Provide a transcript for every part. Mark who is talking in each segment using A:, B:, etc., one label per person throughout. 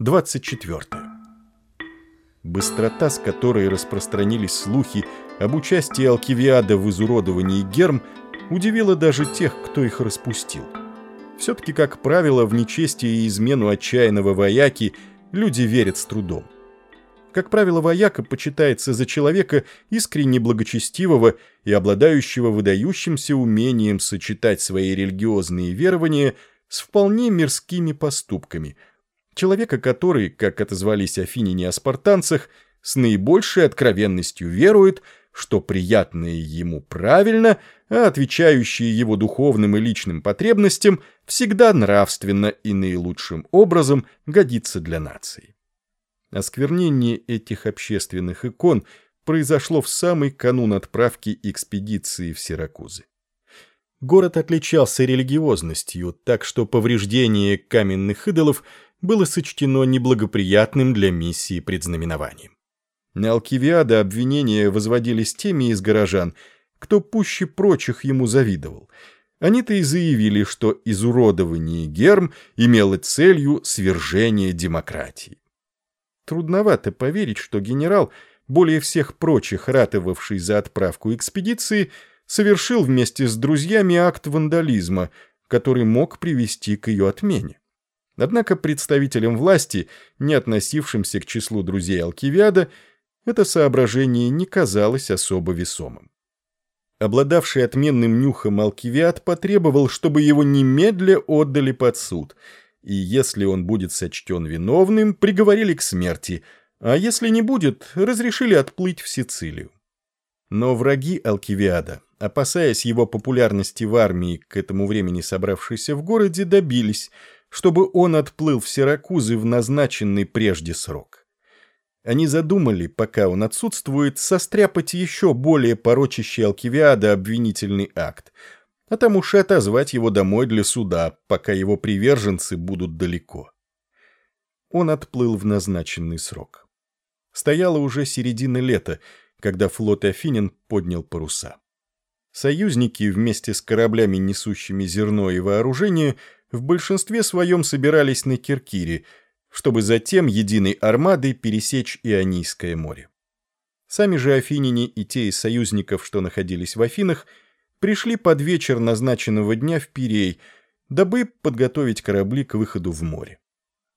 A: 24. Быстрота, с которой распространились слухи об участии Алкивиада в изуродовании Герм, удивила даже тех, кто их распустил. Все-таки, как правило, в нечестие и измену отчаянного вояки люди верят с трудом. Как правило, вояка почитается за человека искренне благочестивого и обладающего выдающимся умением сочетать свои религиозные верования с вполне мирскими поступками – человека, который, как отозвались афиняне о спартанцах, с наибольшей откровенностью верует, что приятное ему правильно, а отвечающее его духовным и личным потребностям всегда нравственно и наилучшим образом годится для нации. Осквернение этих общественных икон произошло в самый канун отправки экспедиции в Сиракузы. Город отличался религиозностью, так что повреждение каменных идолов было сочтено неблагоприятным для миссии предзнаменованием. На Алкивиада обвинения возводились теми из горожан, кто пуще прочих ему завидовал. Они-то и заявили, что изуродование Герм имело целью свержение демократии. Трудновато поверить, что генерал, более всех прочих ратовавший за отправку экспедиции, совершил вместе с друзьями акт вандализма, который мог привести к ее отмене. Однако представителям власти, не относившимся к числу друзей Алкивиада, это соображение не казалось особо весомым. Обладавший отменным нюхом Алкивиад потребовал, чтобы его немедля отдали под суд, и если он будет сочтен виновным, приговорили к смерти, а если не будет, разрешили отплыть в Сицилию. Но враги Алкивиада, опасаясь его популярности в армии, к этому времени собравшейся в городе, добились – чтобы он отплыл в Сиракузы в назначенный прежде срок. Они задумали, пока он отсутствует, состряпать еще более порочащий Алкивиада обвинительный акт, а там уж и отозвать его домой для суда, пока его приверженцы будут далеко. Он отплыл в назначенный срок. Стояла уже середина лета, когда флот Афинин поднял паруса. Союзники вместе с кораблями, несущими зерно и вооружение, в большинстве своем собирались на Киркире, чтобы затем единой армадой пересечь Ионийское море. Сами же афиняне и те из союзников, что находились в Афинах, пришли под вечер назначенного дня в Пирей, дабы подготовить корабли к выходу в море.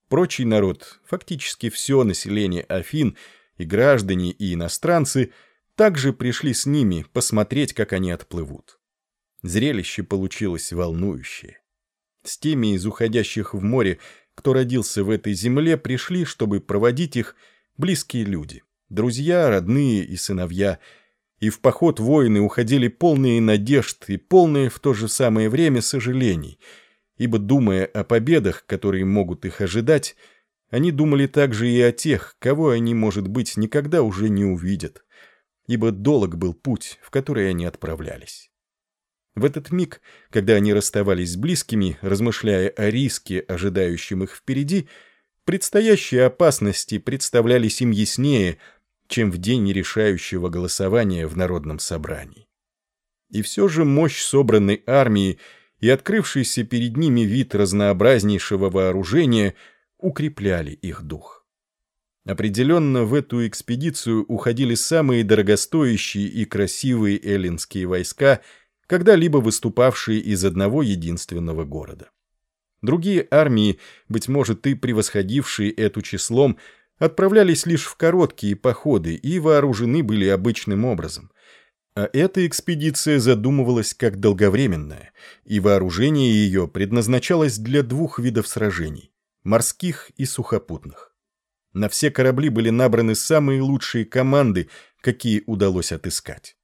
A: Прочий народ, фактически все население Афин, и граждане, и иностранцы, также пришли с ними посмотреть, как они отплывут. Зрелище получилось волнующее. С теми из уходящих в море, кто родился в этой земле, пришли, чтобы проводить их близкие люди, друзья, родные и сыновья. И в поход воины уходили полные надежд и полные в то же самое время сожалений, ибо, думая о победах, которые могут их ожидать, они думали также и о тех, кого они, может быть, никогда уже не увидят, ибо долг был путь, в который они отправлялись. В этот миг, когда они расставались с близкими, размышляя о риске, ожидающем их впереди, предстоящие опасности представлялись им яснее, чем в день решающего голосования в Народном собрании. И все же мощь собранной армии и открывшийся перед ними вид разнообразнейшего вооружения укрепляли их дух. Определенно в эту экспедицию уходили самые дорогостоящие и красивые эллинские войска – когда-либо выступавшие из одного единственного города. Другие армии, быть может и превосходившие эту числом, отправлялись лишь в короткие походы и вооружены были обычным образом. А эта экспедиция задумывалась как долговременная, и вооружение ее предназначалось для двух видов сражений – морских и сухопутных. На все корабли были набраны самые лучшие команды, какие удалось отыскать.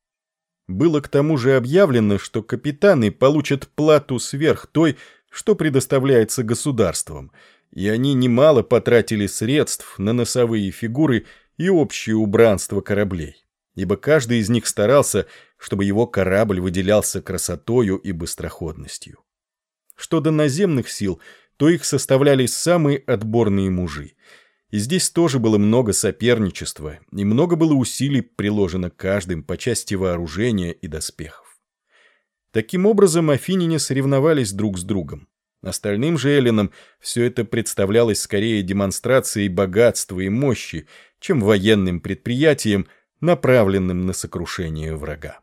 A: Было к тому же объявлено, что капитаны получат плату сверх той, что предоставляется государством, и они немало потратили средств на носовые фигуры и общее убранство кораблей, ибо каждый из них старался, чтобы его корабль выделялся красотою и быстроходностью. Что до наземных сил, то их составляли самые отборные мужи – и здесь тоже было много соперничества, и много было усилий приложено каждым по части вооружения и доспехов. Таким образом, афиняне соревновались друг с другом. Остальным же эллинам все это представлялось скорее демонстрацией богатства и мощи, чем военным предприятием, направленным на сокрушение врага.